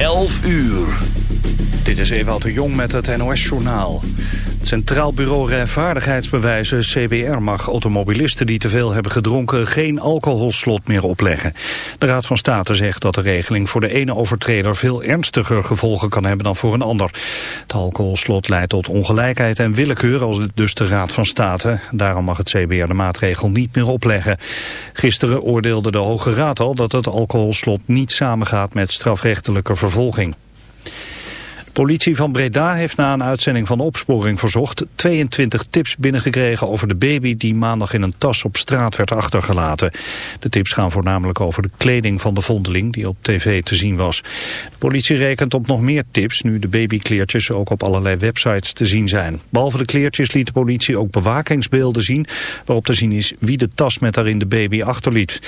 11 uur. Dit is Ewout de Jong met het NOS-journaal. Het Centraal Bureau Rijvaardigheidsbewijzen CBR mag automobilisten die te veel hebben gedronken geen alcoholslot meer opleggen. De Raad van State zegt dat de regeling voor de ene overtreder veel ernstiger gevolgen kan hebben dan voor een ander. Het alcoholslot leidt tot ongelijkheid en willekeur als dus de Raad van State. Daarom mag het CBR de maatregel niet meer opleggen. Gisteren oordeelde de Hoge Raad al dat het alcoholslot niet samengaat met strafrechtelijke vervolging. Politie van Breda heeft na een uitzending van opsporing verzocht 22 tips binnengekregen over de baby die maandag in een tas op straat werd achtergelaten. De tips gaan voornamelijk over de kleding van de vondeling die op tv te zien was. De politie rekent op nog meer tips nu de babykleertjes ook op allerlei websites te zien zijn. Behalve de kleertjes liet de politie ook bewakingsbeelden zien waarop te zien is wie de tas met daarin de baby achterliet.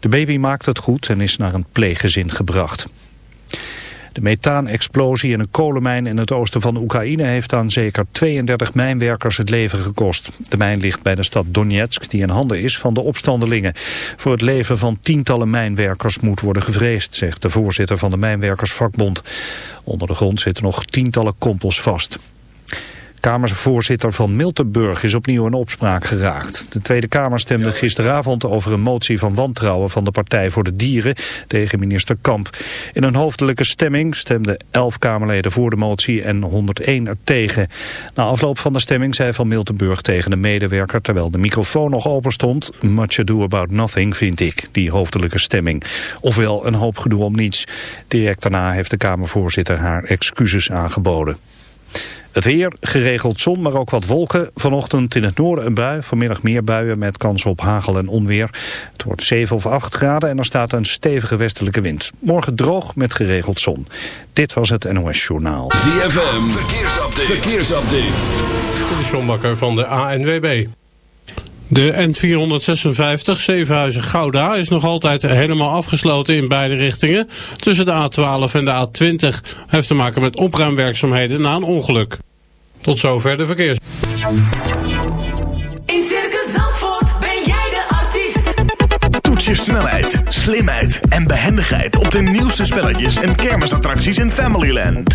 De baby maakt het goed en is naar een pleeggezin gebracht. De methaanexplosie in een kolenmijn in het oosten van Oekraïne heeft aan zeker 32 mijnwerkers het leven gekost. De mijn ligt bij de stad Donetsk die in handen is van de opstandelingen. Voor het leven van tientallen mijnwerkers moet worden gevreesd, zegt de voorzitter van de Mijnwerkersvakbond. Onder de grond zitten nog tientallen kompels vast. Kamervoorzitter van Miltenburg is opnieuw in opspraak geraakt. De Tweede Kamer stemde gisteravond over een motie van wantrouwen van de Partij voor de Dieren tegen minister Kamp. In een hoofdelijke stemming stemden 11 Kamerleden voor de motie en 101 er tegen. Na afloop van de stemming zei Van Miltenburg tegen de medewerker terwijl de microfoon nog open stond. Much ado about nothing vind ik, die hoofdelijke stemming. Ofwel een hoop gedoe om niets. Direct daarna heeft de Kamervoorzitter haar excuses aangeboden. Het weer, geregeld zon, maar ook wat wolken. Vanochtend in het noorden een bui, vanmiddag meer buien met kans op hagel en onweer. Het wordt 7 of 8 graden en er staat een stevige westelijke wind. Morgen droog met geregeld zon. Dit was het NOS Journaal. ZFM, verkeersupdate. verkeersupdate. De Sjombakker van de ANWB. De N456 Zevenhuizen-Gouda is nog altijd helemaal afgesloten in beide richtingen. Tussen de A12 en de A20 heeft te maken met opruimwerkzaamheden na een ongeluk. Tot zover de verkeers. In Circus Zandvoort ben jij de artiest. Toets je snelheid, slimheid en behendigheid op de nieuwste spelletjes en kermisattracties in Familyland.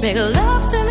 Make love to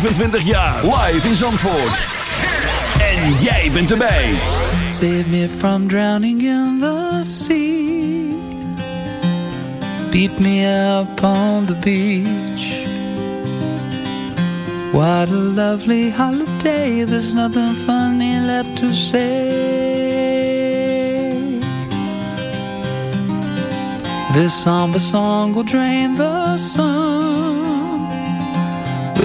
25 jaar. Live in Zandvoort. En jij bent erbij. Save me from drowning in the sea. Beat me up on the beach. What a lovely holiday. There's nothing funny left to say. This somber song will drain the sun.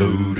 do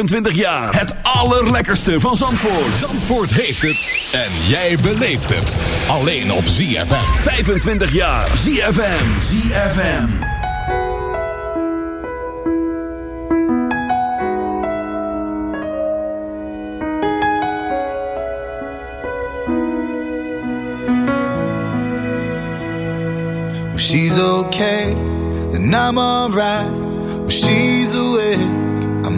25 jaar. Het allerlekkerste van Zandvoort. Zandvoort heeft het. En jij beleeft het. Alleen op ZFM. 25 jaar. ZFM. ZFM. She's okay, then I'm alright.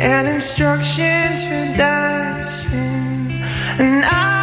and instructions for dancing. And I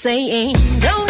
saying, don't